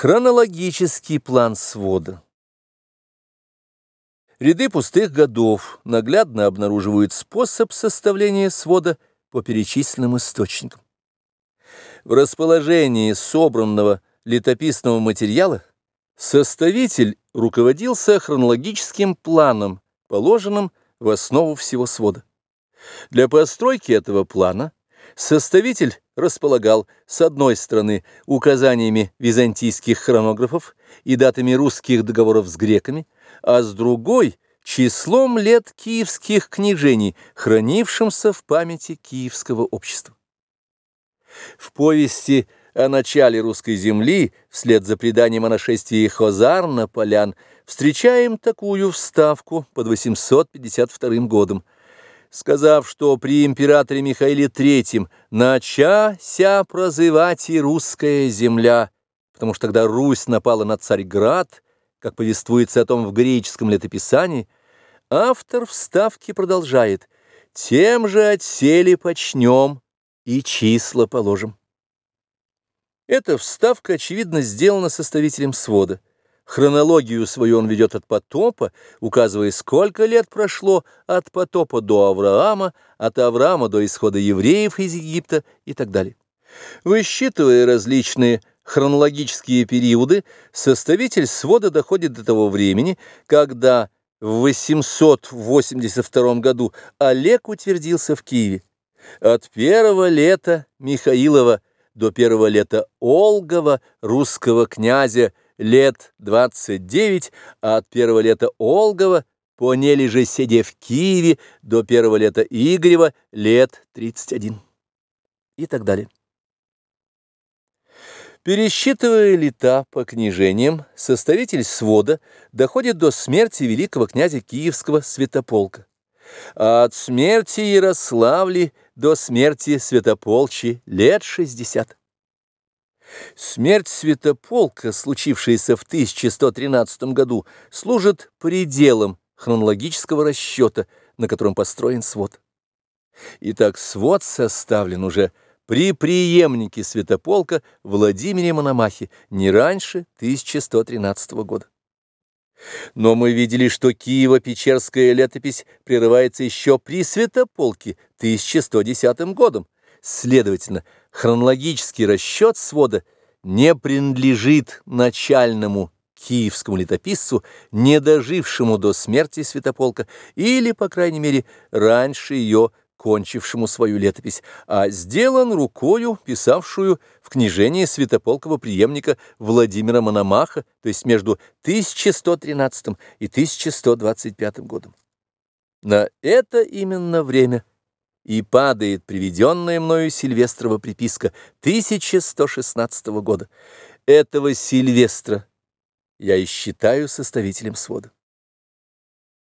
Хронологический план свода. Ряды пустых годов наглядно обнаруживают способ составления свода по перечисленным источникам. В расположении собранного летописного материала составитель руководился хронологическим планом, положенным в основу всего свода. Для постройки этого плана Составитель располагал с одной стороны указаниями византийских хронографов и датами русских договоров с греками, а с другой – числом лет киевских княжений, хранившимся в памяти киевского общества. В повести о начале русской земли, вслед за преданием о нашествии Хозар на полян, встречаем такую вставку под 852 годом – сказав, что при императоре Михаиле III начася прозывать и русская земля, потому что тогда Русь напала на Царьград, как повествуется о том в греческом летописании, автор вставки продолжает «Тем же отсели почнем и числа положим». Эта вставка, очевидно, сделана составителем свода. Хронологию свою он ведет от потопа, указывая, сколько лет прошло от потопа до Авраама, от Авраама до исхода евреев из Египта и так далее. Высчитывая различные хронологические периоды, составитель свода доходит до того времени, когда в 882 году Олег утвердился в Киеве. От первого лета Михаилова до первого лета Олгова, русского князя, лет 29, а от первого лета Олгова по же седе в Киеве до первого лета Игорева лет 31 и так далее. Пересчитывая лета по книжениям, составитель свода доходит до смерти великого князя Киевского Святополка, от смерти Ярославли до смерти Святополчи лет 60. Смерть Святополка, случившаяся в 1113 году, служит пределом хронологического расчета, на котором построен свод. Итак, свод составлен уже при преемнике Святополка Владимире Мономахе не раньше 1113 года. Но мы видели, что Киево-Печерская летопись прерывается еще при Святополке 1110 годом, Следовательно, хронологический расчет свода не принадлежит начальному киевскому летописцу, не дожившему до смерти Святополка, или, по крайней мере, раньше ее кончившему свою летопись, а сделан рукою, писавшую в книжении Святополкова преемника Владимира Мономаха, то есть между 1113 и 1125 годом. На это именно время и падает приведенная мною Сильвестрова приписка 1116 года. Этого Сильвестра я и считаю составителем свода.